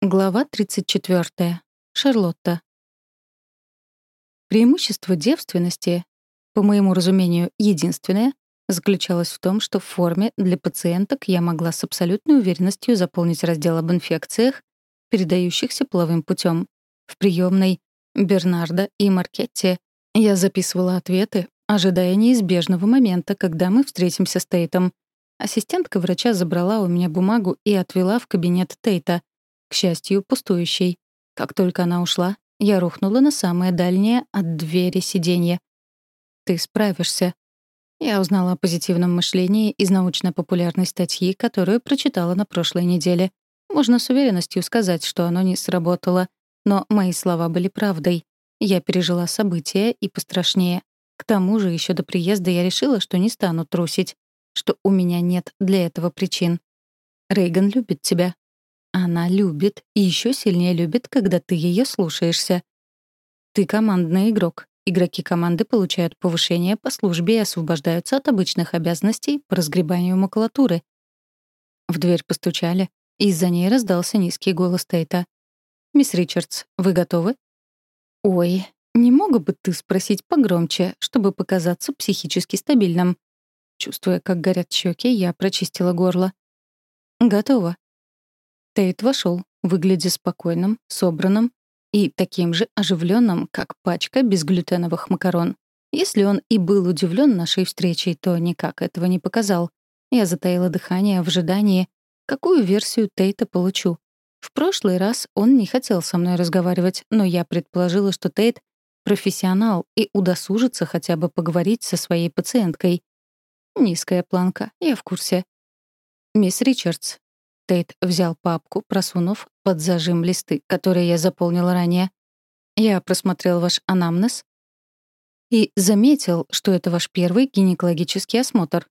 Глава 34. Шарлотта. Преимущество девственности, по моему разумению, единственное, заключалось в том, что в форме для пациенток я могла с абсолютной уверенностью заполнить раздел об инфекциях, передающихся половым путем. В приемной Бернарда и Маркетте я записывала ответы, ожидая неизбежного момента, когда мы встретимся с Тейтом. Ассистентка врача забрала у меня бумагу и отвела в кабинет Тейта — к счастью, пустующей. Как только она ушла, я рухнула на самое дальнее от двери сиденья. «Ты справишься». Я узнала о позитивном мышлении из научно-популярной статьи, которую прочитала на прошлой неделе. Можно с уверенностью сказать, что оно не сработало, но мои слова были правдой. Я пережила события и пострашнее. К тому же еще до приезда я решила, что не стану трусить, что у меня нет для этого причин. Рейган любит тебя, она любит и еще сильнее любит, когда ты ее слушаешься. Ты командный игрок. Игроки команды получают повышение по службе и освобождаются от обычных обязанностей по разгребанию макулатуры. В дверь постучали, и из-за ней раздался низкий голос Тейта. «Мисс Ричардс, вы готовы?» «Ой, не мог бы ты спросить погромче, чтобы показаться психически стабильным?» Чувствуя, как горят щеки, я прочистила горло. «Готово», Тейт вошел, выглядя спокойным, собранным и таким же оживленным, как пачка безглютеновых макарон. Если он и был удивлен нашей встречей, то никак этого не показал. Я затаила дыхание в ожидании, какую версию Тейта получу. В прошлый раз он не хотел со мной разговаривать, но я предположила, что Тейт — профессионал и удосужится хотя бы поговорить со своей пациенткой. Низкая планка, я в курсе. «Мисс Ричардс, Тейт взял папку, просунув под зажим листы, которые я заполнила ранее. Я просмотрел ваш анамнез и заметил, что это ваш первый гинекологический осмотр.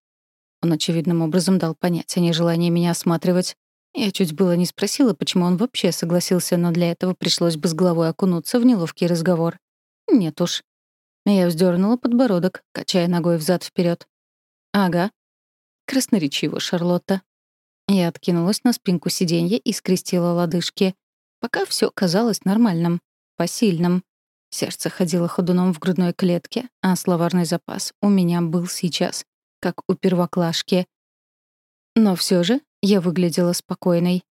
Он очевидным образом дал понять о нежелании меня осматривать. Я чуть было не спросила, почему он вообще согласился, но для этого пришлось бы с головой окунуться в неловкий разговор. Нет уж. Я вздернула подбородок, качая ногой взад вперед. «Ага». Красноречиво, Шарлотта. Я откинулась на спинку сиденья и скрестила лодыжки. Пока все казалось нормальным, посильным. Сердце ходило ходуном в грудной клетке, а словарный запас у меня был сейчас, как у первоклашки. Но все же я выглядела спокойной.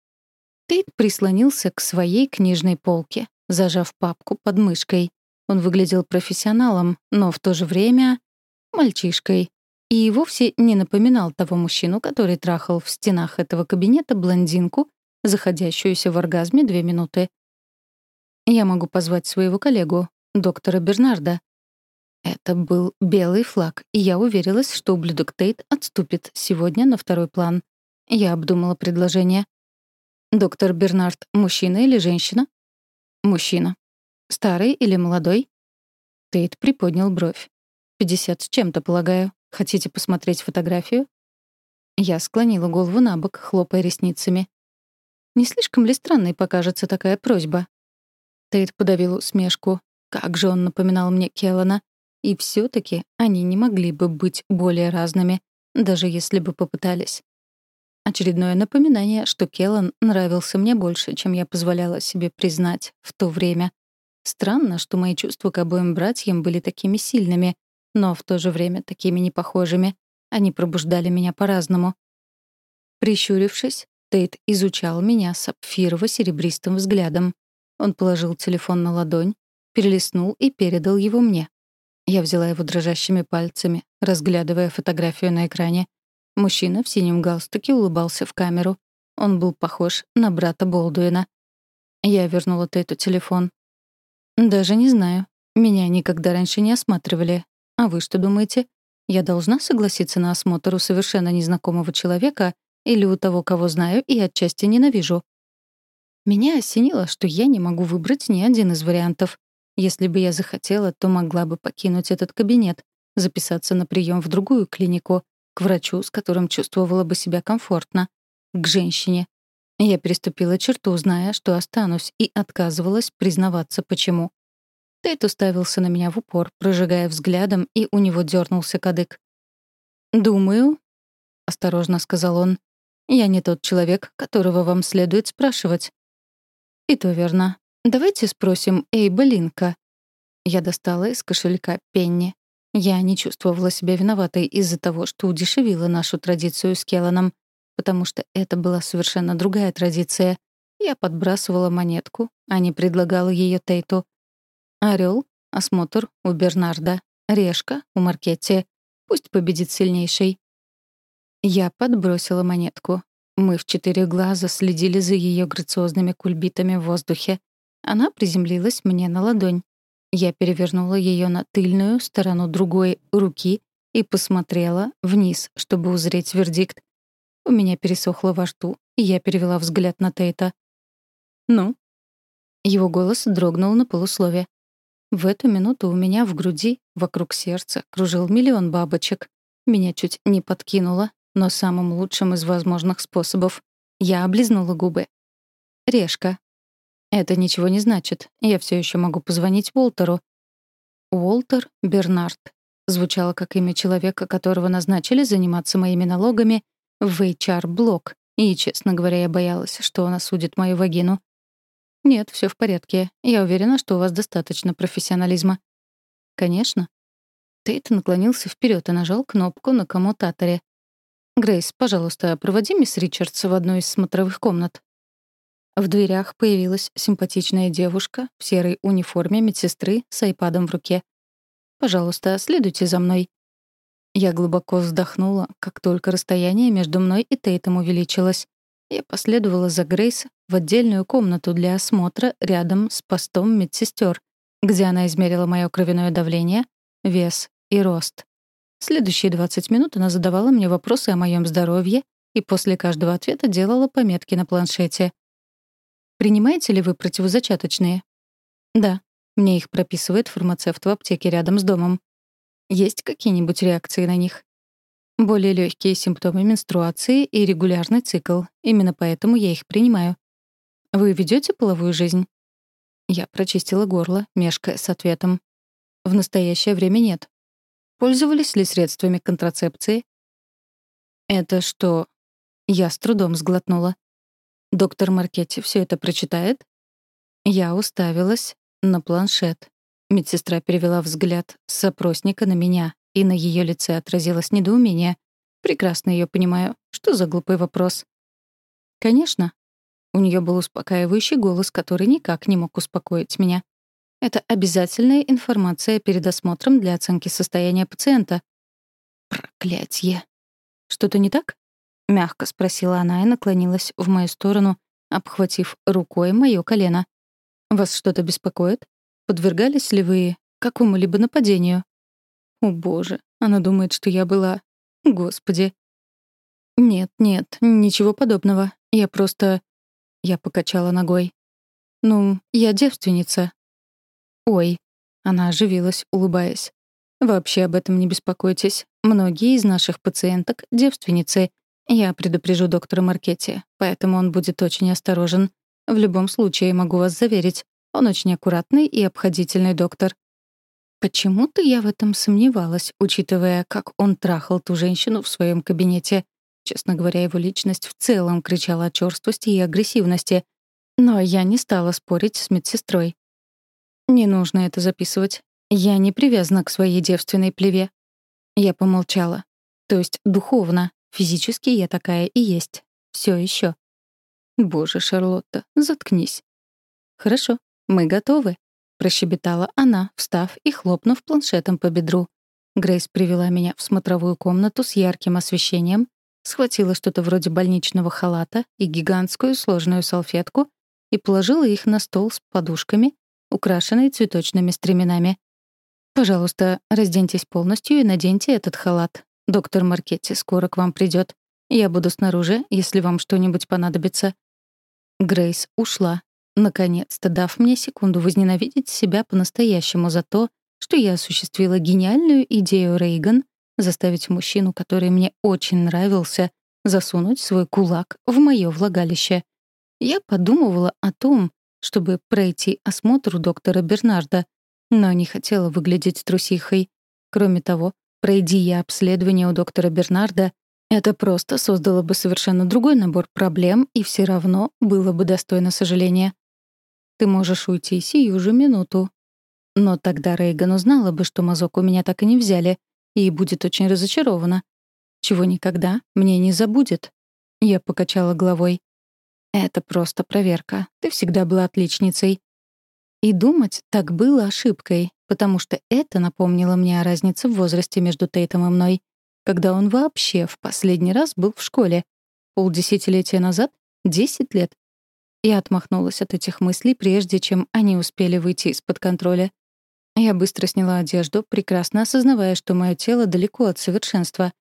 Тейт прислонился к своей книжной полке, зажав папку под мышкой. Он выглядел профессионалом, но в то же время — мальчишкой и вовсе не напоминал того мужчину, который трахал в стенах этого кабинета блондинку, заходящуюся в оргазме две минуты. «Я могу позвать своего коллегу, доктора Бернарда». Это был белый флаг, и я уверилась, что ублюдок Тейт отступит сегодня на второй план. Я обдумала предложение. «Доктор Бернард — мужчина или женщина?» «Мужчина». «Старый или молодой?» Тейт приподнял бровь. «Пятьдесят с чем-то, полагаю». Хотите посмотреть фотографию?» Я склонила голову на бок, хлопая ресницами. «Не слишком ли странной покажется такая просьба?» Тейт подавил усмешку. Как же он напоминал мне Келлана. И все таки они не могли бы быть более разными, даже если бы попытались. Очередное напоминание, что Келлан нравился мне больше, чем я позволяла себе признать в то время. Странно, что мои чувства к обоим братьям были такими сильными, но в то же время такими непохожими. Они пробуждали меня по-разному. Прищурившись, Тейт изучал меня сапфирово-серебристым взглядом. Он положил телефон на ладонь, перелистнул и передал его мне. Я взяла его дрожащими пальцами, разглядывая фотографию на экране. Мужчина в синем галстуке улыбался в камеру. Он был похож на брата Болдуина. Я вернула Тейту телефон. «Даже не знаю. Меня никогда раньше не осматривали, а вы что думаете? Я должна согласиться на осмотр у совершенно незнакомого человека или у того, кого знаю и отчасти ненавижу? Меня осенило, что я не могу выбрать ни один из вариантов. Если бы я захотела, то могла бы покинуть этот кабинет, записаться на прием в другую клинику, к врачу, с которым чувствовала бы себя комфортно, к женщине. Я переступила черту, зная, что останусь, и отказывалась признаваться, почему. Тейт уставился на меня в упор, прожигая взглядом, и у него дернулся кадык. «Думаю», — осторожно сказал он, — «я не тот человек, которого вам следует спрашивать». И то верно. Давайте спросим Эйба Линка. Я достала из кошелька пенни. Я не чувствовала себя виноватой из-за того, что удешевила нашу традицию с Келланом, потому что это была совершенно другая традиция. Я подбрасывала монетку, а не предлагала ее Тейту. Орел, осмотр у Бернарда, решка у Маркетти. Пусть победит сильнейший. Я подбросила монетку. Мы в четыре глаза следили за ее грациозными кульбитами в воздухе. Она приземлилась мне на ладонь. Я перевернула ее на тыльную сторону другой руки и посмотрела вниз, чтобы узреть вердикт. У меня пересохло во рту, и я перевела взгляд на Тейта. «Ну?» Его голос дрогнул на полуслове. В эту минуту у меня в груди, вокруг сердца, кружил миллион бабочек. Меня чуть не подкинуло, но самым лучшим из возможных способов. Я облизнула губы. «Решка». «Это ничего не значит. Я все еще могу позвонить Уолтеру». «Уолтер Бернард» звучало как имя человека, которого назначили заниматься моими налогами в HR-блок, и, честно говоря, я боялась, что он осудит мою вагину. «Нет, все в порядке. Я уверена, что у вас достаточно профессионализма». «Конечно». Тейт наклонился вперед и нажал кнопку на коммутаторе. «Грейс, пожалуйста, проводи мисс Ричардс в одну из смотровых комнат». В дверях появилась симпатичная девушка в серой униформе медсестры с айпадом в руке. «Пожалуйста, следуйте за мной». Я глубоко вздохнула, как только расстояние между мной и Тейтом увеличилось. Я последовала за Грейс в отдельную комнату для осмотра рядом с постом медсестер, где она измерила мое кровяное давление, вес и рост. Следующие 20 минут она задавала мне вопросы о моем здоровье и после каждого ответа делала пометки на планшете. «Принимаете ли вы противозачаточные?» «Да. Мне их прописывает фармацевт в аптеке рядом с домом. Есть какие-нибудь реакции на них?» Более легкие симптомы менструации и регулярный цикл. Именно поэтому я их принимаю. Вы ведете половую жизнь? Я прочистила горло, мешкая с ответом. В настоящее время нет. Пользовались ли средствами контрацепции? Это что? Я с трудом сглотнула. Доктор Маркетти все это прочитает? Я уставилась на планшет. Медсестра перевела взгляд с опросника на меня, и на ее лице отразилось недоумение. Прекрасно ее понимаю. Что за глупый вопрос? Конечно. У нее был успокаивающий голос, который никак не мог успокоить меня. Это обязательная информация перед осмотром для оценки состояния пациента. Проклятье. Что-то не так? Мягко спросила она и наклонилась в мою сторону, обхватив рукой моё колено. «Вас что-то беспокоит? Подвергались ли вы какому-либо нападению?» «О, боже, она думает, что я была... Господи!» «Нет, нет, ничего подобного. Я просто...» Я покачала ногой. «Ну, я девственница, «Ой». Она оживилась, улыбаясь. «Вообще об этом не беспокойтесь. Многие из наших пациенток — девственницы. Я предупрежу доктора Маркетти, поэтому он будет очень осторожен. В любом случае, могу вас заверить, он очень аккуратный и обходительный доктор». Почему-то я в этом сомневалась, учитывая, как он трахал ту женщину в своем кабинете. Честно говоря, его личность в целом кричала о чёрствости и агрессивности. Но я не стала спорить с медсестрой. Не нужно это записывать. Я не привязана к своей девственной плеве. Я помолчала. То есть духовно, физически я такая и есть. Все еще. Боже, Шарлотта, заткнись. Хорошо, мы готовы, прощебетала она, встав и хлопнув планшетом по бедру. Грейс привела меня в смотровую комнату с ярким освещением, схватила что-то вроде больничного халата и гигантскую сложную салфетку и положила их на стол с подушками, украшенный цветочными стременами. «Пожалуйста, разденьтесь полностью и наденьте этот халат. Доктор Маркетти скоро к вам придет. Я буду снаружи, если вам что-нибудь понадобится». Грейс ушла, наконец-то дав мне секунду возненавидеть себя по-настоящему за то, что я осуществила гениальную идею Рейган заставить мужчину, который мне очень нравился, засунуть свой кулак в моё влагалище. Я подумывала о том, чтобы пройти осмотр у доктора Бернарда, но не хотела выглядеть трусихой. Кроме того, пройди я обследование у доктора Бернарда, это просто создало бы совершенно другой набор проблем и все равно было бы достойно сожаления. Ты можешь уйти сию же минуту». Но тогда Рейган узнала бы, что мазок у меня так и не взяли, и будет очень разочарована. Чего никогда мне не забудет. Я покачала головой. Это просто проверка. Ты всегда была отличницей. И думать так было ошибкой, потому что это напомнило мне о разнице в возрасте между Тейтом и мной, когда он вообще в последний раз был в школе. Полдесятилетия назад? Десять лет? Я отмахнулась от этих мыслей, прежде чем они успели выйти из-под контроля. Я быстро сняла одежду, прекрасно осознавая, что мое тело далеко от совершенства.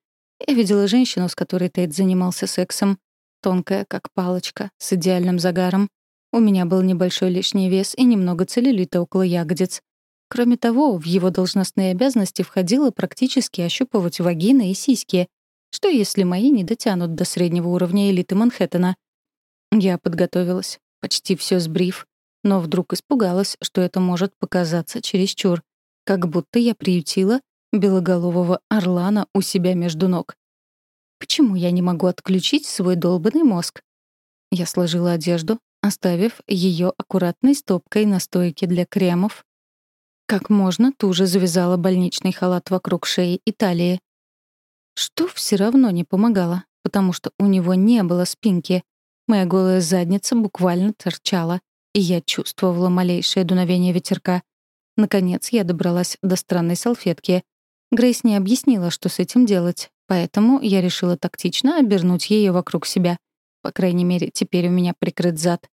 Я видела женщину, с которой Тейт занимался сексом. Тонкая, как палочка, с идеальным загаром. У меня был небольшой лишний вес и немного целлюлита около ягодиц. Кроме того, в его должностные обязанности входило практически ощупывать вагины и сиськи. Что если мои не дотянут до среднего уровня элиты Манхэттена? Я подготовилась, почти все сбрив, но вдруг испугалась, что это может показаться чересчур, как будто я приютила белоголового орлана у себя между ног. Почему я не могу отключить свой долбанный мозг? Я сложила одежду, оставив ее аккуратной стопкой на стойке для кремов. Как можно туже завязала больничный халат вокруг шеи и талии. Что все равно не помогало, потому что у него не было спинки. Моя голая задница буквально торчала, и я чувствовала малейшее дуновение ветерка. Наконец я добралась до странной салфетки. Грейс не объяснила, что с этим делать, поэтому я решила тактично обернуть ее вокруг себя. По крайней мере, теперь у меня прикрыт зад.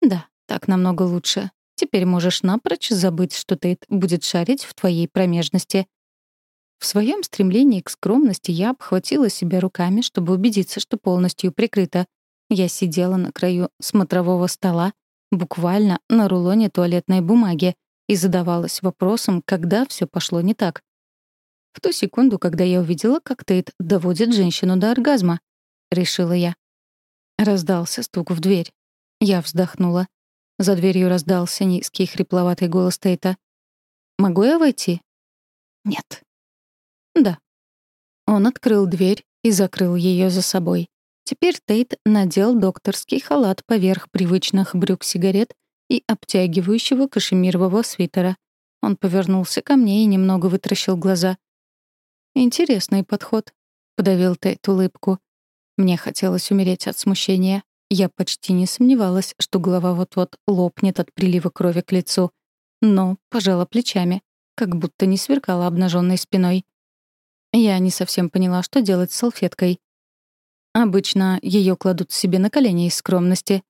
Да, так намного лучше. Теперь можешь напрочь забыть, что Тейт будет шарить в твоей промежности. В своем стремлении к скромности я обхватила себя руками, чтобы убедиться, что полностью прикрыта. Я сидела на краю смотрового стола, буквально на рулоне туалетной бумаги, и задавалась вопросом, когда все пошло не так. В ту секунду, когда я увидела, как Тейт доводит женщину до оргазма, решила я. Раздался стук в дверь. Я вздохнула. За дверью раздался низкий хрипловатый голос Тейта. «Могу я войти?» «Нет». «Да». Он открыл дверь и закрыл ее за собой. Теперь Тейт надел докторский халат поверх привычных брюк-сигарет и обтягивающего кашемирового свитера. Он повернулся ко мне и немного вытращил глаза. «Интересный подход», — подавил Тейт улыбку. Мне хотелось умереть от смущения. Я почти не сомневалась, что голова вот-вот лопнет от прилива крови к лицу. Но пожала плечами, как будто не сверкала обнаженной спиной. Я не совсем поняла, что делать с салфеткой. Обычно ее кладут себе на колени из скромности.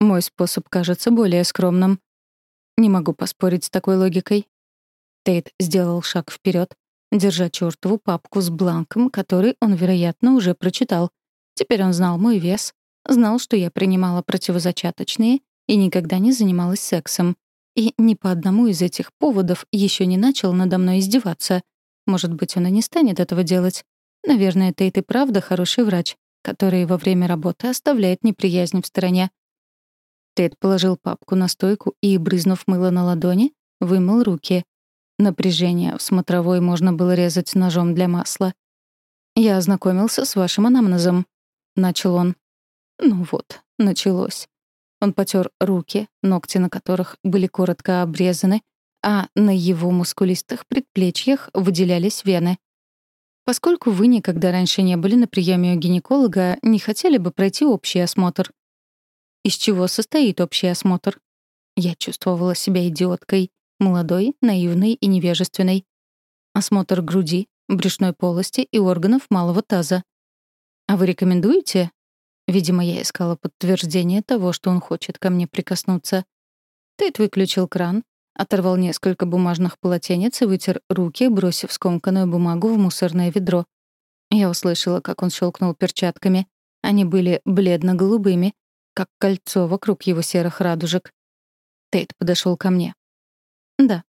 Мой способ кажется более скромным. Не могу поспорить с такой логикой. Тейт сделал шаг вперед, держа чертову папку с бланком, который он, вероятно, уже прочитал. Теперь он знал мой вес, знал, что я принимала противозачаточные и никогда не занималась сексом. И ни по одному из этих поводов еще не начал надо мной издеваться. Может быть, он и не станет этого делать. Наверное, Тейт и правда хороший врач который во время работы оставляет неприязнь в стороне. Тед положил папку на стойку и, брызнув мыло на ладони, вымыл руки. Напряжение в смотровой можно было резать ножом для масла. «Я ознакомился с вашим анамнезом», — начал он. Ну вот, началось. Он потер руки, ногти на которых были коротко обрезаны, а на его мускулистых предплечьях выделялись вены. Поскольку вы никогда раньше не были на приеме у гинеколога, не хотели бы пройти общий осмотр? Из чего состоит общий осмотр? Я чувствовала себя идиоткой, молодой, наивной и невежественной. Осмотр груди, брюшной полости и органов малого таза. А вы рекомендуете? Видимо, я искала подтверждение того, что он хочет ко мне прикоснуться. Тейт выключил кран, Оторвал несколько бумажных полотенец и вытер руки, бросив скомканную бумагу в мусорное ведро. Я услышала, как он щелкнул перчатками. Они были бледно-голубыми, как кольцо вокруг его серых радужек. Тейт подошел ко мне. «Да».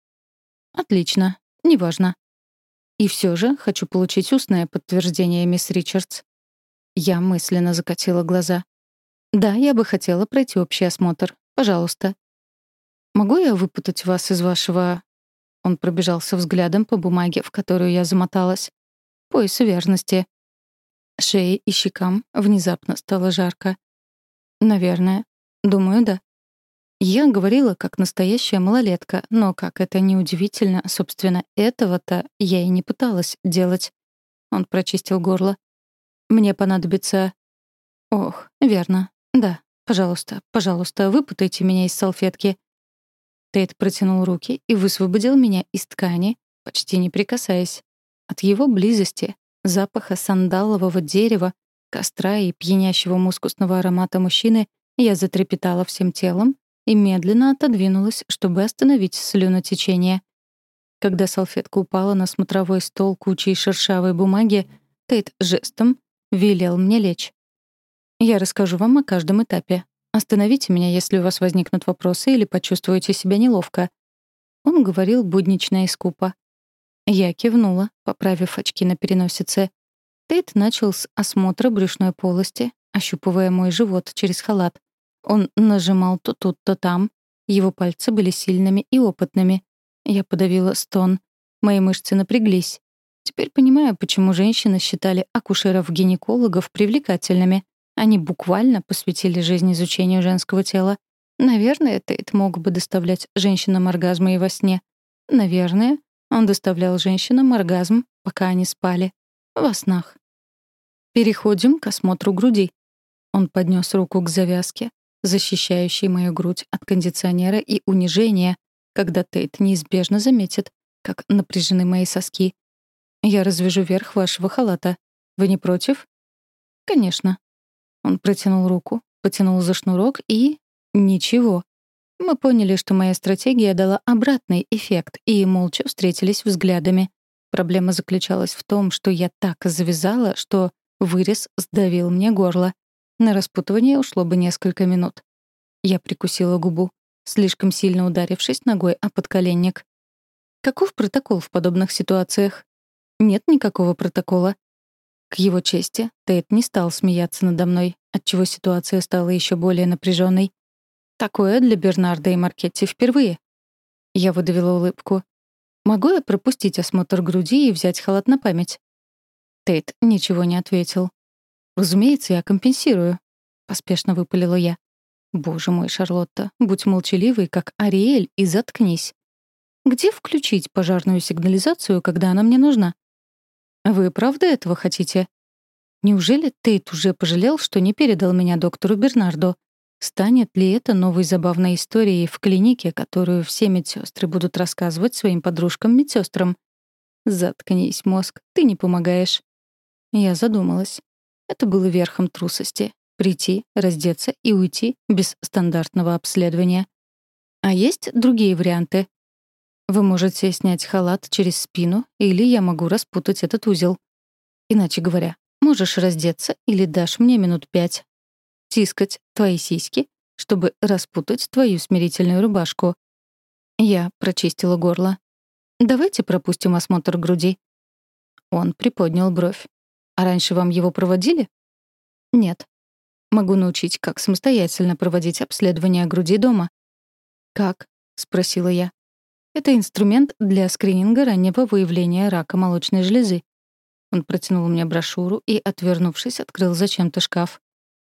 «Отлично. Неважно. И все же хочу получить устное подтверждение, мисс Ричардс». Я мысленно закатила глаза. «Да, я бы хотела пройти общий осмотр. Пожалуйста, Могу я выпутать вас из вашего...» Он пробежался взглядом по бумаге, в которую я замоталась. «Пояса верности». Шее и щекам внезапно стало жарко. «Наверное. Думаю, да». Я говорила как настоящая малолетка, но, как это неудивительно, собственно, этого-то я и не пыталась делать. Он прочистил горло. «Мне понадобится...» «Ох, верно. Да, пожалуйста, пожалуйста, выпутайте меня из салфетки». Тейт протянул руки и высвободил меня из ткани, почти не прикасаясь. От его близости, запаха сандалового дерева, костра и пьянящего мускусного аромата мужчины я затрепетала всем телом и медленно отодвинулась, чтобы остановить слюнотечение. Когда салфетка упала на смотровой стол кучей шершавой бумаги, Тейт жестом велел мне лечь. «Я расскажу вам о каждом этапе. Остановите меня, если у вас возникнут вопросы или почувствуете себя неловко». Он говорил буднично и скупо. Я кивнула, поправив очки на переносице. Тейт начал с осмотра брюшной полости, ощупывая мой живот через халат. Он нажимал то тут, то там. Его пальцы были сильными и опытными. Я подавила стон. Мои мышцы напряглись. Теперь понимаю, почему женщины считали акушеров-гинекологов привлекательными. Они буквально посвятили жизнь изучению женского тела. Наверное, Тейт мог бы доставлять женщинам оргазмы и во сне. Наверное, он доставлял женщинам оргазм, пока они спали. Во снах. Переходим к осмотру груди. Он поднес руку к завязке, защищающей мою грудь от кондиционера и унижения, когда Тейт неизбежно заметит, как напряжены мои соски. «Я развяжу верх вашего халата. Вы не против?» «Конечно». Он протянул руку, потянул за шнурок и... Ничего. Мы поняли, что моя стратегия дала обратный эффект, и молча встретились взглядами. Проблема заключалась в том, что я так завязала, что вырез сдавил мне горло. На распутывание ушло бы несколько минут. Я прикусила губу, слишком сильно ударившись ногой о подколенник. Каков протокол в подобных ситуациях? Нет никакого протокола. К его чести, Тейт не стал смеяться надо мной, отчего ситуация стала еще более напряженной. Такое для Бернарда и Маркетти впервые. Я выдавила улыбку. «Могу я пропустить осмотр груди и взять халат на память?» Тейт ничего не ответил. «Разумеется, я компенсирую», — поспешно выпалила я. «Боже мой, Шарлотта, будь молчаливой, как Ариэль, и заткнись. Где включить пожарную сигнализацию, когда она мне нужна?» «Вы правда этого хотите?» «Неужели Тейт уже пожалел, что не передал меня доктору Бернарду?» Станет ли это новой забавной историей в клинике, которую все медсестры будут рассказывать своим подружкам-медсестрам? Заткнись, мозг, ты не помогаешь. Я задумалась. Это было верхом трусости — прийти, раздеться и уйти без стандартного обследования. А есть другие варианты? Вы можете снять халат через спину, или я могу распутать этот узел. Иначе говоря, можешь раздеться или дашь мне минут пять, тискать твои сиськи, чтобы распутать твою смирительную рубашку. Я прочистила горло. Давайте пропустим осмотр груди. Он приподнял бровь. А раньше вам его проводили? Нет. Могу научить, как самостоятельно проводить обследование груди дома. Как? спросила я. Это инструмент для скрининга раннего выявления рака молочной железы. Он протянул мне брошюру и, отвернувшись, открыл зачем-то шкаф.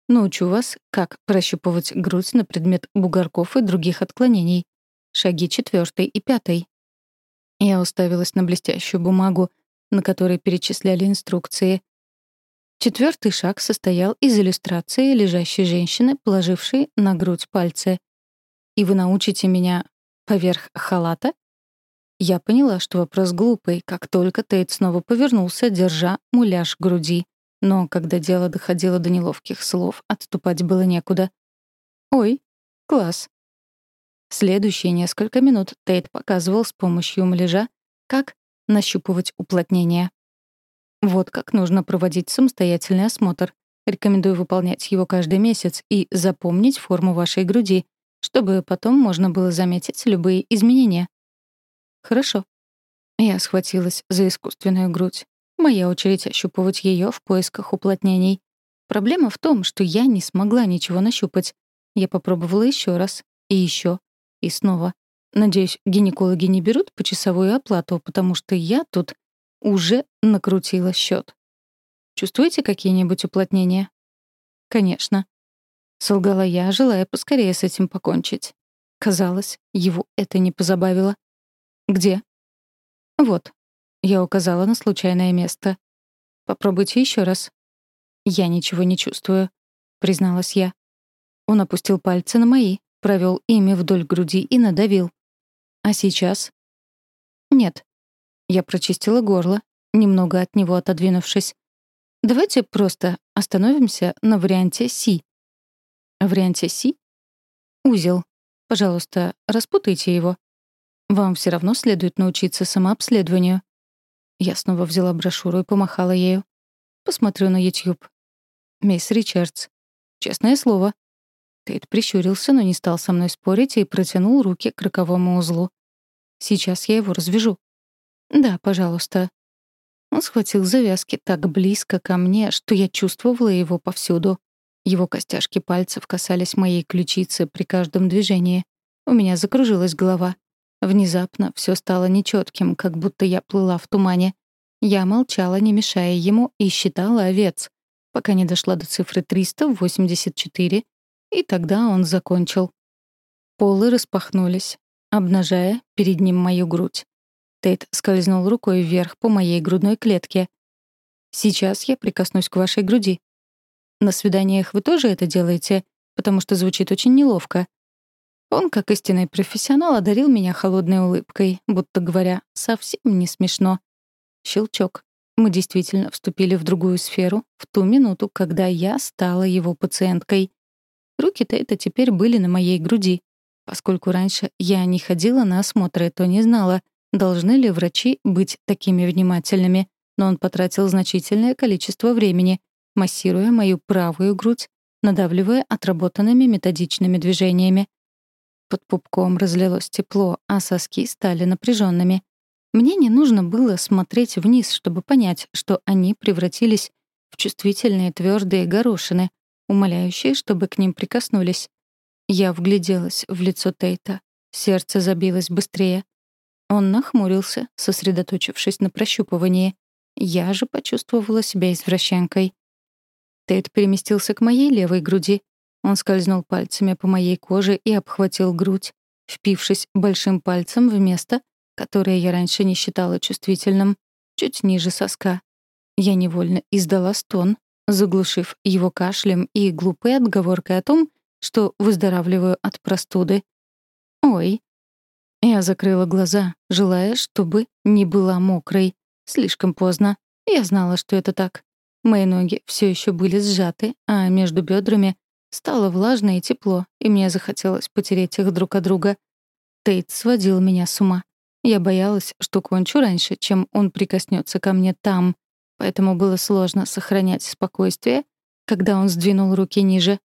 Научу вас, как прощупывать грудь на предмет бугорков и других отклонений. Шаги четвертый и пятый. Я уставилась на блестящую бумагу, на которой перечисляли инструкции. Четвертый шаг состоял из иллюстрации лежащей женщины, положившей на грудь пальцы. «И вы научите меня поверх халата?» Я поняла, что вопрос глупый, как только Тейт снова повернулся, держа муляж груди. Но когда дело доходило до неловких слов, отступать было некуда. «Ой, класс». Следующие несколько минут Тейт показывал с помощью муляжа, как нащупывать уплотнение. Вот как нужно проводить самостоятельный осмотр. Рекомендую выполнять его каждый месяц и запомнить форму вашей груди, чтобы потом можно было заметить любые изменения. Хорошо. Я схватилась за искусственную грудь. Моя очередь ощупывать ее в поисках уплотнений. Проблема в том, что я не смогла ничего нащупать. Я попробовала еще раз, и еще, и снова. Надеюсь, гинекологи не берут почасовую оплату, потому что я тут уже накрутила счет. Чувствуете какие-нибудь уплотнения? Конечно. Солгала я, желая поскорее с этим покончить. Казалось, его это не позабавило. «Где?» «Вот». Я указала на случайное место. «Попробуйте еще раз». «Я ничего не чувствую», — призналась я. Он опустил пальцы на мои, провел ими вдоль груди и надавил. «А сейчас?» «Нет». Я прочистила горло, немного от него отодвинувшись. «Давайте просто остановимся на варианте Си». «Варианте Си?» «Узел. Пожалуйста, распутайте его. Вам все равно следует научиться самообследованию». Я снова взяла брошюру и помахала ею. Посмотрю на YouTube. Мисс Ричардс. Честное слово. Тейт прищурился, но не стал со мной спорить и протянул руки к роковому узлу. Сейчас я его развяжу. Да, пожалуйста. Он схватил завязки так близко ко мне, что я чувствовала его повсюду. Его костяшки пальцев касались моей ключицы при каждом движении. У меня закружилась голова. Внезапно все стало нечетким, как будто я плыла в тумане. Я молчала, не мешая ему, и считала овец, пока не дошла до цифры 384, и тогда он закончил. Полы распахнулись, обнажая перед ним мою грудь. Тейт скользнул рукой вверх по моей грудной клетке. «Сейчас я прикоснусь к вашей груди», на свиданиях вы тоже это делаете? Потому что звучит очень неловко. Он, как истинный профессионал, одарил меня холодной улыбкой, будто говоря, совсем не смешно. Щелчок. Мы действительно вступили в другую сферу в ту минуту, когда я стала его пациенткой. Руки-то это теперь были на моей груди. Поскольку раньше я не ходила на осмотры, то не знала, должны ли врачи быть такими внимательными, но он потратил значительное количество времени, массируя мою правую грудь, надавливая отработанными методичными движениями. Под пупком разлилось тепло, а соски стали напряженными. Мне не нужно было смотреть вниз, чтобы понять, что они превратились в чувствительные твердые горошины, умоляющие, чтобы к ним прикоснулись. Я вгляделась в лицо Тейта. Сердце забилось быстрее. Он нахмурился, сосредоточившись на прощупывании. Я же почувствовала себя извращенкой. Тейт переместился к моей левой груди. Он скользнул пальцами по моей коже и обхватил грудь, впившись большим пальцем в место, которое я раньше не считала чувствительным, чуть ниже соска. Я невольно издала стон, заглушив его кашлем и глупой отговоркой о том, что выздоравливаю от простуды. «Ой». Я закрыла глаза, желая, чтобы не была мокрой. Слишком поздно. Я знала, что это так. Мои ноги все еще были сжаты, а между бедрами стало влажно и тепло, и мне захотелось потереть их друг от друга. Тейт сводил меня с ума. Я боялась, что кончу раньше, чем он прикоснется ко мне там, поэтому было сложно сохранять спокойствие, когда он сдвинул руки ниже.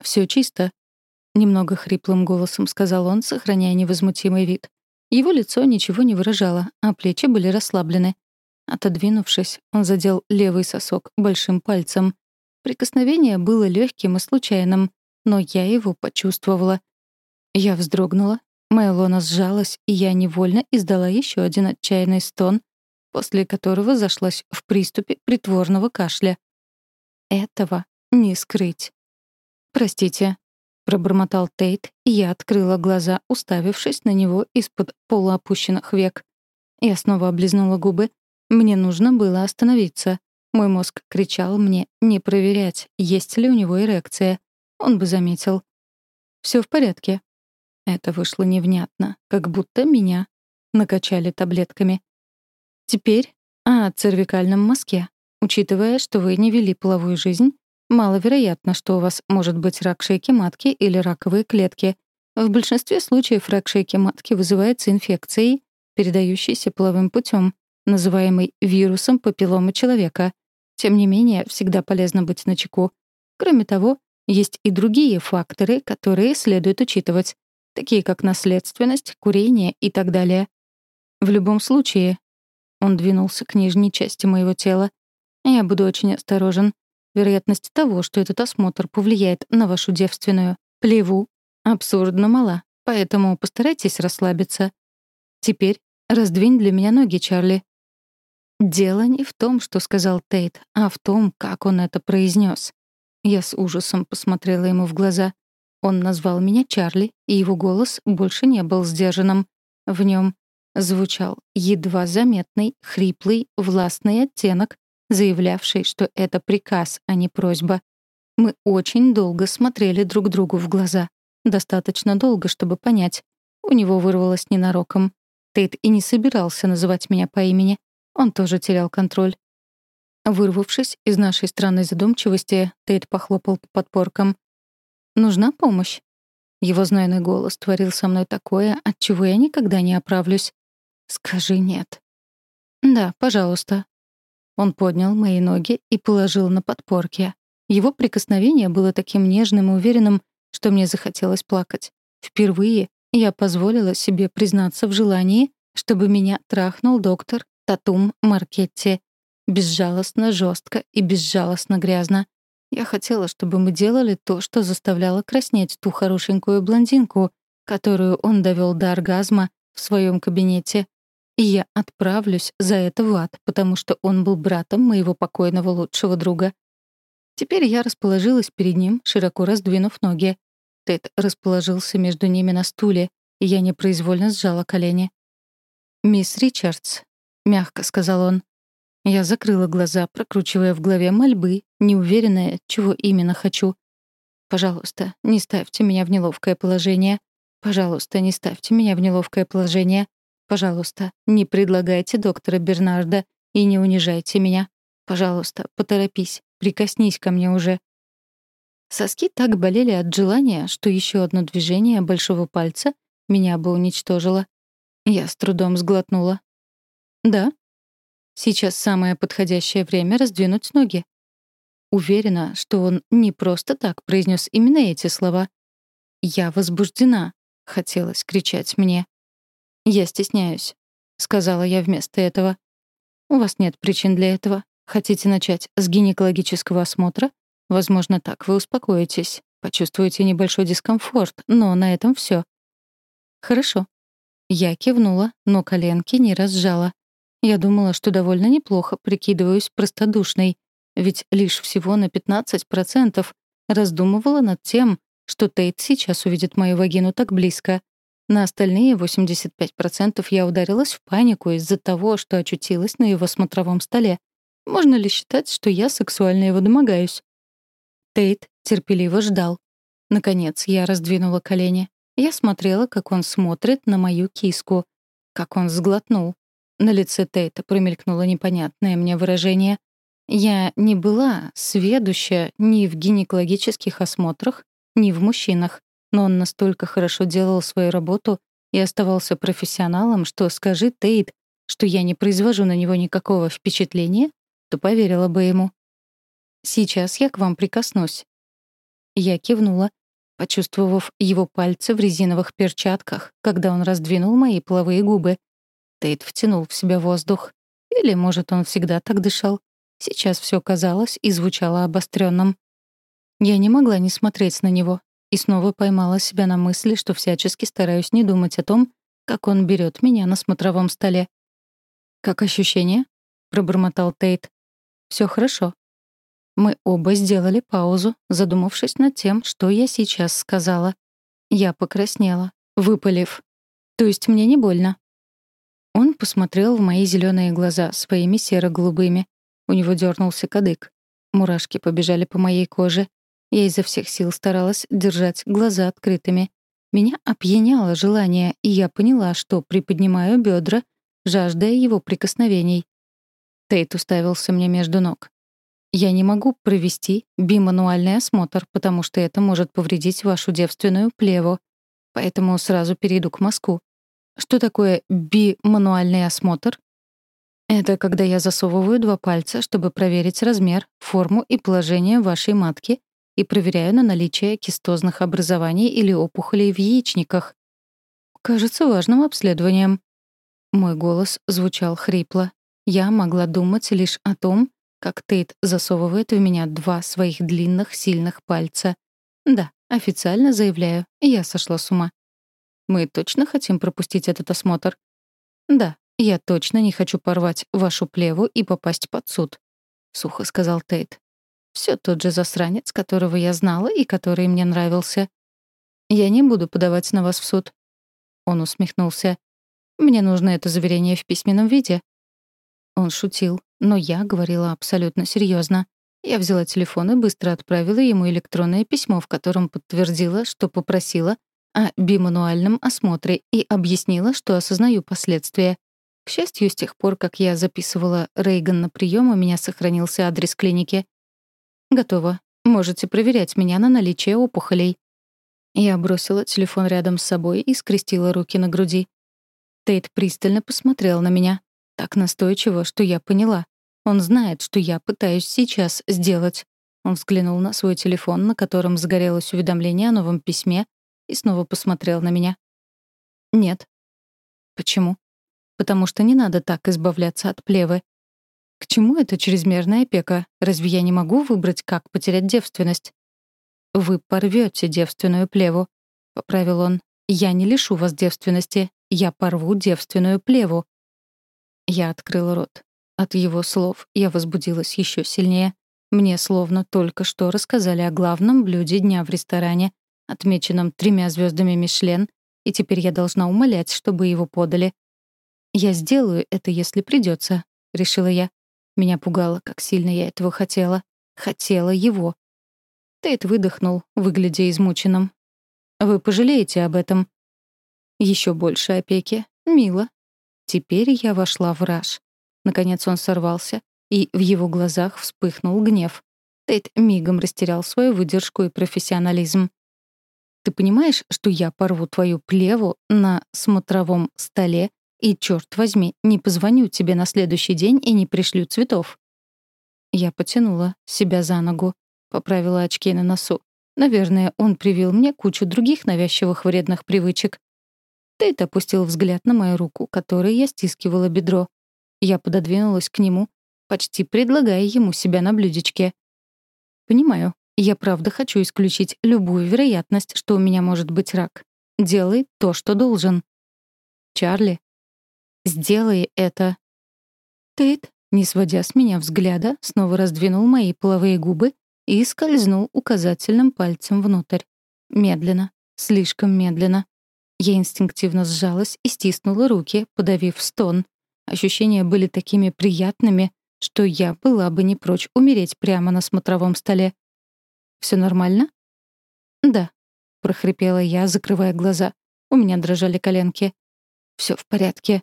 Все чисто», — немного хриплым голосом сказал он, сохраняя невозмутимый вид. Его лицо ничего не выражало, а плечи были расслаблены. Отодвинувшись, он задел левый сосок большим пальцем. Прикосновение было легким и случайным, но я его почувствовала. Я вздрогнула, моя лона сжалась, и я невольно издала еще один отчаянный стон, после которого зашлась в приступе притворного кашля. Этого не скрыть. «Простите», — пробормотал Тейт, и я открыла глаза, уставившись на него из-под полуопущенных век. Я снова облизнула губы, мне нужно было остановиться. Мой мозг кричал мне не проверять, есть ли у него эрекция. Он бы заметил. Все в порядке». Это вышло невнятно, как будто меня накачали таблетками. Теперь о цервикальном мазке. Учитывая, что вы не вели половую жизнь, маловероятно, что у вас может быть рак шейки матки или раковые клетки. В большинстве случаев рак шейки матки вызывается инфекцией, передающейся половым путем называемый вирусом папилломы человека. Тем не менее, всегда полезно быть начеку. Кроме того, есть и другие факторы, которые следует учитывать, такие как наследственность, курение и так далее. В любом случае, он двинулся к нижней части моего тела. Я буду очень осторожен. Вероятность того, что этот осмотр повлияет на вашу девственную плеву, абсурдно мала, поэтому постарайтесь расслабиться. Теперь раздвинь для меня ноги, Чарли. Дело не в том, что сказал Тейт, а в том, как он это произнес. Я с ужасом посмотрела ему в глаза. Он назвал меня Чарли, и его голос больше не был сдержанным. В нем звучал едва заметный, хриплый, властный оттенок, заявлявший, что это приказ, а не просьба. Мы очень долго смотрели друг другу в глаза. Достаточно долго, чтобы понять. У него вырвалось ненароком. Тейт и не собирался называть меня по имени. Он тоже терял контроль. Вырвавшись из нашей странной задумчивости, Тейт похлопал по подпоркам. «Нужна помощь?» Его знойный голос творил со мной такое, от чего я никогда не оправлюсь. «Скажи нет». «Да, пожалуйста». Он поднял мои ноги и положил на подпорки. Его прикосновение было таким нежным и уверенным, что мне захотелось плакать. Впервые я позволила себе признаться в желании, чтобы меня трахнул доктор Татум Маркетти. Безжалостно, жестко и безжалостно грязно. Я хотела, чтобы мы делали то, что заставляло краснеть ту хорошенькую блондинку, которую он довел до оргазма в своем кабинете. И я отправлюсь за это в ад, потому что он был братом моего покойного лучшего друга. Теперь я расположилась перед ним, широко раздвинув ноги. Тед расположился между ними на стуле, и я непроизвольно сжала колени. «Мисс Ричардс», — мягко сказал он. Я закрыла глаза, прокручивая в голове мольбы, неуверенная, чего именно хочу. «Пожалуйста, не ставьте меня в неловкое положение. Пожалуйста, не ставьте меня в неловкое положение. Пожалуйста, не предлагайте доктора Бернарда и не унижайте меня. Пожалуйста, поторопись, прикоснись ко мне уже». Соски так болели от желания, что еще одно движение большого пальца меня бы уничтожило. Я с трудом сглотнула. «Да?» Сейчас самое подходящее время раздвинуть ноги. Уверена, что он не просто так произнес именно эти слова. «Я возбуждена», — хотелось кричать мне. «Я стесняюсь», — сказала я вместо этого. «У вас нет причин для этого. Хотите начать с гинекологического осмотра? Возможно, так вы успокоитесь, почувствуете небольшой дискомфорт, но на этом все. «Хорошо». Я кивнула, но коленки не разжала. Я думала, что довольно неплохо прикидываюсь простодушной, ведь лишь всего на 15% раздумывала над тем, что Тейт сейчас увидит мою вагину так близко. На остальные 85% я ударилась в панику из-за того, что очутилась на его смотровом столе. Можно ли считать, что я сексуально его домогаюсь? Тейт терпеливо ждал. Наконец, я раздвинула колени. Я смотрела, как он смотрит на мою киску, как он сглотнул. На лице Тейта промелькнуло непонятное мне выражение. Я не была сведуща ни в гинекологических осмотрах, ни в мужчинах, но он настолько хорошо делал свою работу и оставался профессионалом, что скажи Тейт, что я не произвожу на него никакого впечатления, то поверила бы ему. «Сейчас я к вам прикоснусь». Я кивнула, почувствовав его пальцы в резиновых перчатках, когда он раздвинул мои половые губы, Тейт втянул в себя воздух. Или, может, он всегда так дышал. Сейчас все казалось и звучало обостренным. Я не могла не смотреть на него и снова поймала себя на мысли, что всячески стараюсь не думать о том, как он берет меня на смотровом столе. «Как ощущение?» — пробормотал Тейт. Все хорошо». Мы оба сделали паузу, задумавшись над тем, что я сейчас сказала. Я покраснела, выпалив. «То есть мне не больно?» Он посмотрел в мои зеленые глаза своими серо-голубыми. У него дернулся кадык. Мурашки побежали по моей коже. Я изо всех сил старалась держать глаза открытыми. Меня опьяняло желание, и я поняла, что приподнимаю бедра, жаждая его прикосновений. Тейт уставился мне между ног. «Я не могу провести бимануальный осмотр, потому что это может повредить вашу девственную плеву. Поэтому сразу перейду к мазку. Что такое бимануальный осмотр? Это когда я засовываю два пальца, чтобы проверить размер, форму и положение вашей матки и проверяю на наличие кистозных образований или опухолей в яичниках. Кажется важным обследованием. Мой голос звучал хрипло. Я могла думать лишь о том, как Тейт засовывает в меня два своих длинных, сильных пальца. Да, официально заявляю, я сошла с ума. Мы точно хотим пропустить этот осмотр? Да, я точно не хочу порвать вашу плеву и попасть под суд, сухо сказал Тейт. Все тот же засранец, которого я знала и который мне нравился. Я не буду подавать на вас в суд». Он усмехнулся. «Мне нужно это заверение в письменном виде». Он шутил, но я говорила абсолютно серьезно. Я взяла телефон и быстро отправила ему электронное письмо, в котором подтвердила, что попросила о бимануальном осмотре и объяснила, что осознаю последствия. К счастью, с тех пор, как я записывала Рейган на прием, у меня сохранился адрес клиники. «Готово. Можете проверять меня на наличие опухолей». Я бросила телефон рядом с собой и скрестила руки на груди. Тейт пристально посмотрел на меня. Так настойчиво, что я поняла. Он знает, что я пытаюсь сейчас сделать. Он взглянул на свой телефон, на котором загорелось уведомление о новом письме, и снова посмотрел на меня. «Нет». «Почему?» «Потому что не надо так избавляться от плевы. К чему эта чрезмерная опека? Разве я не могу выбрать, как потерять девственность?» «Вы порвете девственную плеву», — поправил он. «Я не лишу вас девственности. Я порву девственную плеву». Я открыла рот. От его слов я возбудилась еще сильнее. Мне словно только что рассказали о главном блюде дня в ресторане, отмеченном тремя звездами Мишлен, и теперь я должна умолять, чтобы его подали. «Я сделаю это, если придется, решила я. Меня пугало, как сильно я этого хотела. Хотела его. Тейт выдохнул, выглядя измученным. «Вы пожалеете об этом?» Еще больше опеки. Мило. Теперь я вошла в раж. Наконец он сорвался, и в его глазах вспыхнул гнев. Тейт мигом растерял свою выдержку и профессионализм. «Ты понимаешь, что я порву твою плеву на смотровом столе и, черт возьми, не позвоню тебе на следующий день и не пришлю цветов?» Я потянула себя за ногу, поправила очки на носу. Наверное, он привил мне кучу других навязчивых вредных привычек. Тейт опустил взгляд на мою руку, которой я стискивала бедро. Я пододвинулась к нему, почти предлагая ему себя на блюдечке. «Понимаю, я правда хочу исключить любую вероятность, что у меня может быть рак. Делай то, что должен». «Чарли, сделай это». Тейт, не сводя с меня взгляда, снова раздвинул мои половые губы и скользнул указательным пальцем внутрь. Медленно, слишком медленно. Я инстинктивно сжалась и стиснула руки, подавив стон, Ощущения были такими приятными, что я была бы не прочь умереть прямо на смотровом столе. Все нормально?» «Да», — прохрипела я, закрывая глаза. У меня дрожали коленки. Все в порядке».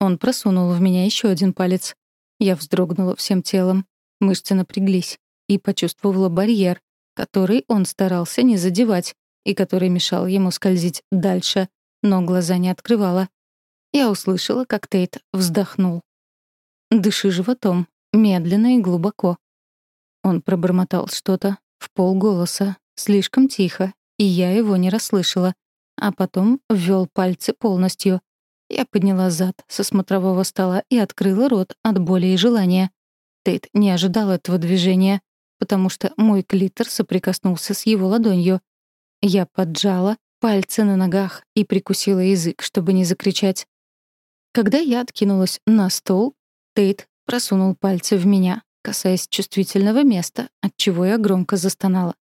Он просунул в меня еще один палец. Я вздрогнула всем телом. Мышцы напряглись и почувствовала барьер, который он старался не задевать и который мешал ему скользить дальше, но глаза не открывала. Я услышала, как Тейт вздохнул. «Дыши животом, медленно и глубоко». Он пробормотал что-то в полголоса, слишком тихо, и я его не расслышала, а потом ввел пальцы полностью. Я подняла зад со смотрового стола и открыла рот от боли и желания. Тейт не ожидал этого движения, потому что мой клитор соприкоснулся с его ладонью. Я поджала пальцы на ногах и прикусила язык, чтобы не закричать. Когда я откинулась на стол, Тейт просунул пальцы в меня, касаясь чувствительного места, от чего я громко застонала.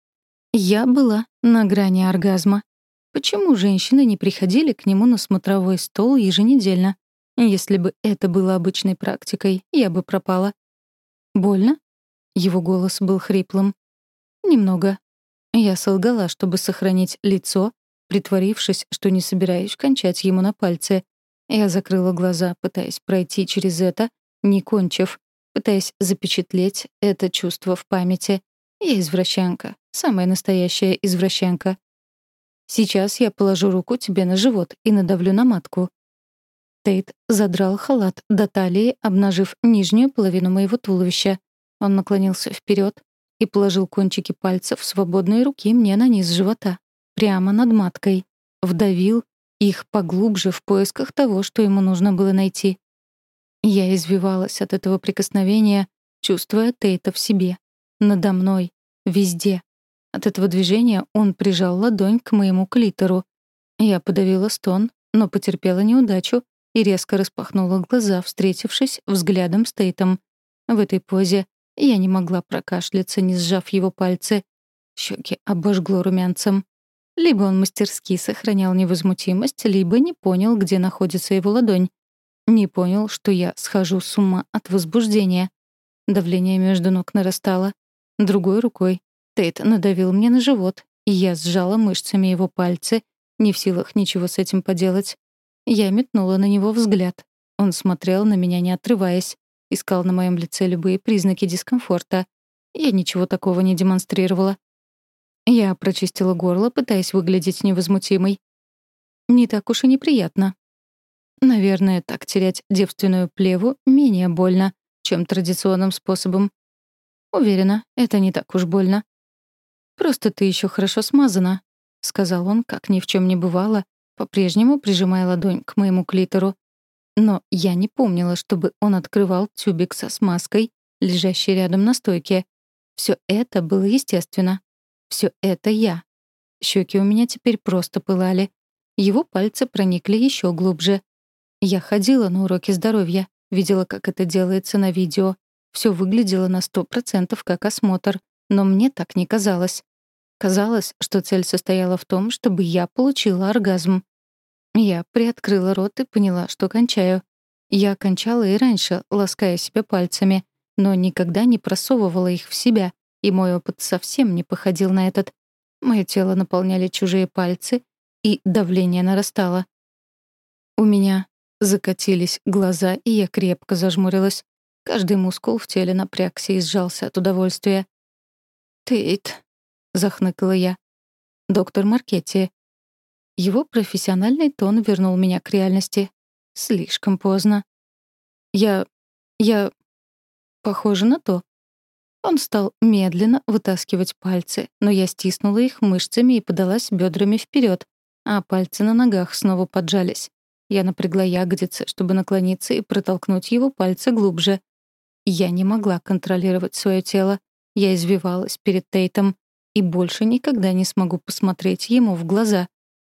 Я была на грани оргазма. Почему женщины не приходили к нему на смотровой стол еженедельно? Если бы это было обычной практикой, я бы пропала. «Больно?» Его голос был хриплым. «Немного». Я солгала, чтобы сохранить лицо, притворившись, что не собираюсь кончать ему на пальце, я закрыла глаза, пытаясь пройти через это, не кончив, пытаясь запечатлеть это чувство в памяти. Я извращенка, самая настоящая извращенка. Сейчас я положу руку тебе на живот и надавлю на матку. Тейт задрал халат до талии, обнажив нижнюю половину моего туловища. Он наклонился вперед и положил кончики пальцев свободной руки мне на низ живота, прямо над маткой. Вдавил их поглубже в поисках того, что ему нужно было найти. Я извивалась от этого прикосновения, чувствуя Тейта в себе, надо мной, везде. От этого движения он прижал ладонь к моему клитору. Я подавила стон, но потерпела неудачу и резко распахнула глаза, встретившись взглядом с Тейтом. В этой позе я не могла прокашляться, не сжав его пальцы. Щеки обожгло румянцем. Либо он мастерски сохранял невозмутимость, либо не понял, где находится его ладонь. Не понял, что я схожу с ума от возбуждения. Давление между ног нарастало. Другой рукой Тейт надавил мне на живот, и я сжала мышцами его пальцы, не в силах ничего с этим поделать. Я метнула на него взгляд. Он смотрел на меня, не отрываясь, искал на моем лице любые признаки дискомфорта. Я ничего такого не демонстрировала. Я прочистила горло, пытаясь выглядеть невозмутимой. Не так уж и неприятно. Наверное, так терять девственную плеву менее больно, чем традиционным способом. Уверена, это не так уж больно. «Просто ты еще хорошо смазана», — сказал он, как ни в чем не бывало, по-прежнему прижимая ладонь к моему клитору. Но я не помнила, чтобы он открывал тюбик со смазкой, лежащий рядом на стойке. Все это было естественно. Все это я. Щеки у меня теперь просто пылали. Его пальцы проникли еще глубже. Я ходила на уроки здоровья, видела, как это делается на видео. Все выглядело на сто процентов как осмотр, но мне так не казалось. Казалось, что цель состояла в том, чтобы я получила оргазм. Я приоткрыла рот и поняла, что кончаю. Я кончала и раньше, лаская себя пальцами, но никогда не просовывала их в себя, и мой опыт совсем не походил на этот. Мое тело наполняли чужие пальцы, и давление нарастало. У меня закатились глаза, и я крепко зажмурилась. Каждый мускул в теле напрягся и сжался от удовольствия. «Тейт», — захныкала я. «Доктор Маркетти». Его профессиональный тон вернул меня к реальности. Слишком поздно. Я... я... Похоже на то. Он стал медленно вытаскивать пальцы, но я стиснула их мышцами и подалась бедрами вперед, а пальцы на ногах снова поджались. Я напрягла ягодицы, чтобы наклониться и протолкнуть его пальцы глубже. Я не могла контролировать свое тело. Я извивалась перед Тейтом и больше никогда не смогу посмотреть ему в глаза.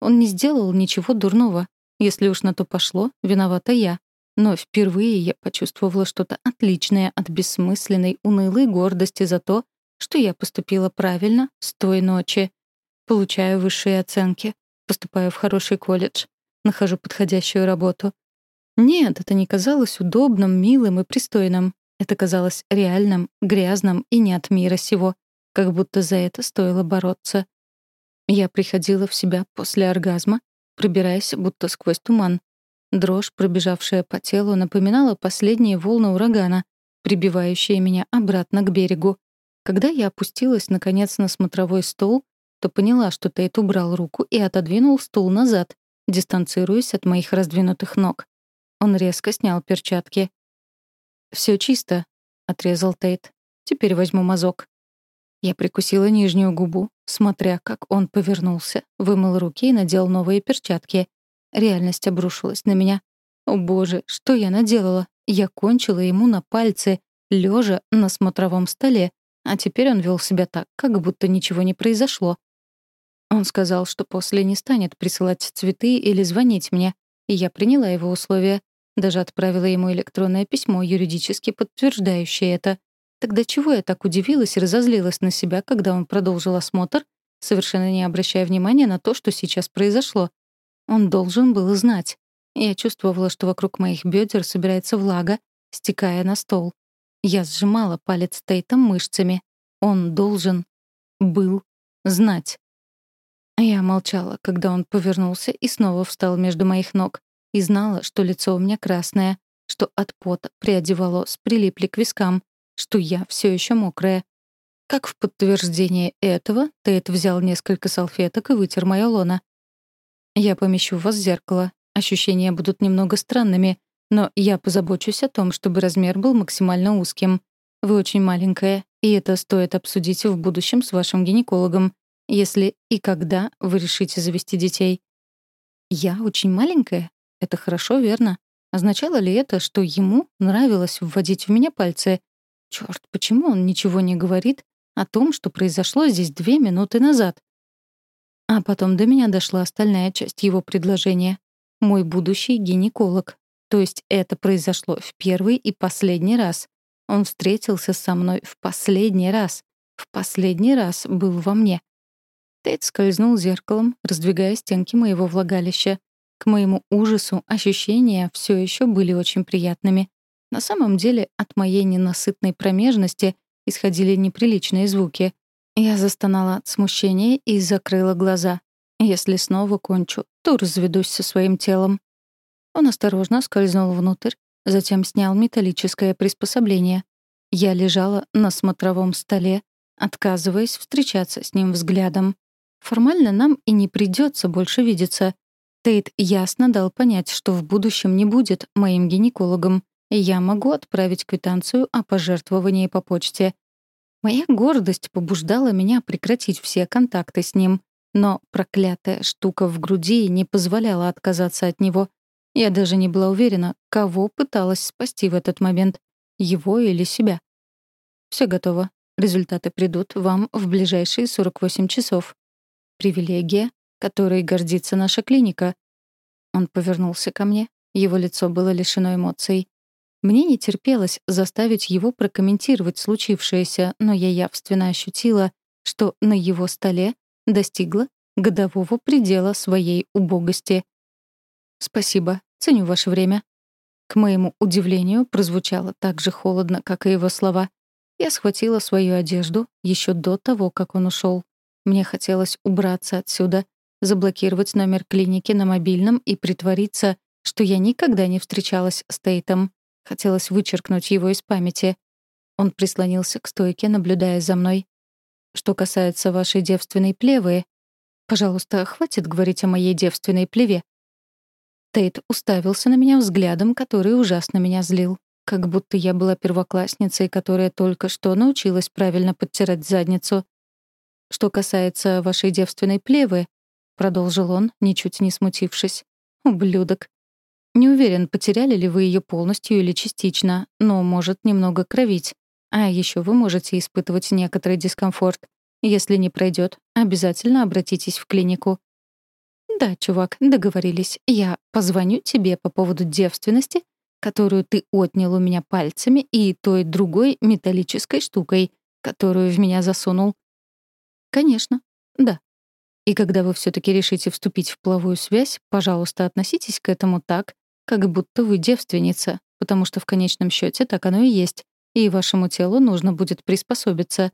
Он не сделал ничего дурного. Если уж на то пошло, виновата я. Но впервые я почувствовала что-то отличное от бессмысленной, унылой гордости за то, что я поступила правильно с той ночи. Получаю высшие оценки, поступаю в хороший колледж, нахожу подходящую работу. Нет, это не казалось удобным, милым и пристойным. Это казалось реальным, грязным и не от мира сего, как будто за это стоило бороться. Я приходила в себя после оргазма, пробираясь будто сквозь туман, Дрожь, пробежавшая по телу, напоминала последние волны урагана, прибивающие меня обратно к берегу. Когда я опустилась, наконец, на смотровой стол, то поняла, что Тейт убрал руку и отодвинул стул назад, дистанцируясь от моих раздвинутых ног. Он резко снял перчатки. «Всё чисто», — отрезал Тейт. «Теперь возьму мазок». Я прикусила нижнюю губу, смотря, как он повернулся, вымыл руки и надел новые перчатки. Реальность обрушилась на меня. О боже, что я наделала? Я кончила ему на пальце, лежа на смотровом столе, а теперь он вел себя так, как будто ничего не произошло. Он сказал, что после не станет присылать цветы или звонить мне, и я приняла его условия. Даже отправила ему электронное письмо, юридически подтверждающее это. Тогда чего я так удивилась и разозлилась на себя, когда он продолжил осмотр, совершенно не обращая внимания на то, что сейчас произошло? Он должен был знать. Я чувствовала, что вокруг моих бедер собирается влага, стекая на стол. Я сжимала палец Тейтом мышцами. Он должен был знать. Я молчала, когда он повернулся и снова встал между моих ног, и знала, что лицо у меня красное, что от пота пряди волос прилипли к вискам, что я все еще мокрая. Как в подтверждение этого, Тейт взял несколько салфеток и вытер моё лоно. Я помещу в вас зеркало. Ощущения будут немного странными, но я позабочусь о том, чтобы размер был максимально узким. Вы очень маленькая, и это стоит обсудить в будущем с вашим гинекологом, если и когда вы решите завести детей. Я очень маленькая? Это хорошо, верно? Означало ли это, что ему нравилось вводить в меня пальцы? Чёрт, почему он ничего не говорит о том, что произошло здесь две минуты назад? А потом до меня дошла остальная часть его предложения. Мой будущий гинеколог. То есть это произошло в первый и последний раз. Он встретился со мной в последний раз. В последний раз был во мне. Тейт скользнул зеркалом, раздвигая стенки моего влагалища. К моему ужасу ощущения все еще были очень приятными. На самом деле от моей ненасытной промежности исходили неприличные звуки. Я застонала от смущения и закрыла глаза. Если снова кончу, то разведусь со своим телом. Он осторожно скользнул внутрь, затем снял металлическое приспособление. Я лежала на смотровом столе, отказываясь встречаться с ним взглядом. Формально нам и не придется больше видеться. Тейт ясно дал понять, что в будущем не будет моим гинекологом, и я могу отправить квитанцию о пожертвовании по почте. Моя гордость побуждала меня прекратить все контакты с ним, но проклятая штука в груди не позволяла отказаться от него. Я даже не была уверена, кого пыталась спасти в этот момент — его или себя. Все готово. Результаты придут вам в ближайшие 48 часов. Привилегия, которой гордится наша клиника. Он повернулся ко мне. Его лицо было лишено эмоций. Мне не терпелось заставить его прокомментировать случившееся, но я явственно ощутила, что на его столе достигла годового предела своей убогости. «Спасибо, ценю ваше время». К моему удивлению, прозвучало так же холодно, как и его слова. Я схватила свою одежду еще до того, как он ушел. Мне хотелось убраться отсюда, заблокировать номер клиники на мобильном и притвориться, что я никогда не встречалась с Тейтом. Хотелось вычеркнуть его из памяти. Он прислонился к стойке, наблюдая за мной. Что касается вашей девственной плевы, пожалуйста, хватит говорить о моей девственной плеве. Тейт уставился на меня взглядом, который ужасно меня злил. Как будто я была первоклассницей, которая только что научилась правильно подтирать задницу. Что касается вашей девственной плевы, продолжил он, ничуть не смутившись. Ублюдок. Не уверен, потеряли ли вы ее полностью или частично, но может немного кровить. А еще вы можете испытывать некоторый дискомфорт. Если не пройдет, обязательно обратитесь в клинику. Да, чувак, договорились. Я позвоню тебе по поводу девственности, которую ты отнял у меня пальцами, и той другой металлической штукой, которую в меня засунул. Конечно, да. И когда вы все таки решите вступить в половую связь, пожалуйста, относитесь к этому так, как будто вы девственница, потому что в конечном счете так оно и есть, и вашему телу нужно будет приспособиться.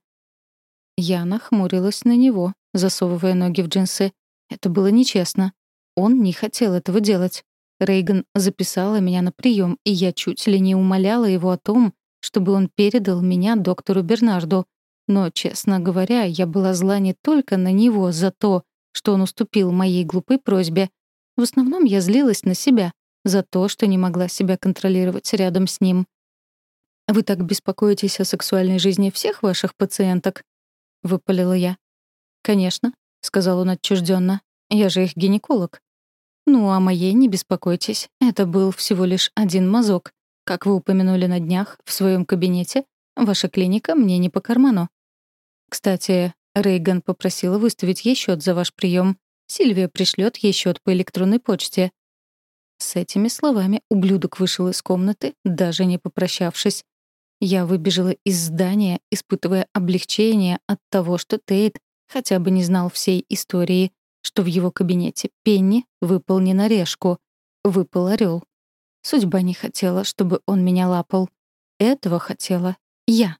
Я нахмурилась на него, засовывая ноги в джинсы. Это было нечестно. Он не хотел этого делать. Рейган записала меня на прием, и я чуть ли не умоляла его о том, чтобы он передал меня доктору Бернарду, но, честно говоря, я была зла не только на него за то, что он уступил моей глупой просьбе. В основном я злилась на себя за то, что не могла себя контролировать рядом с ним. «Вы так беспокоитесь о сексуальной жизни всех ваших пациенток?» — выпалила я. «Конечно», — сказал он отчужденно. «Я же их гинеколог». «Ну, о моей не беспокойтесь. Это был всего лишь один мазок. Как вы упомянули на днях в своем кабинете, ваша клиника мне не по карману. Кстати, Рейган попросила выставить ей счет за ваш прием. Сильвия пришлет ей счет по электронной почте. С этими словами ублюдок вышел из комнаты, даже не попрощавшись. Я выбежала из здания, испытывая облегчение от того, что Тейт хотя бы не знал всей истории, что в его кабинете Пенни выпал не на решку, выпал орел. Судьба не хотела, чтобы он меня лапал. Этого хотела я.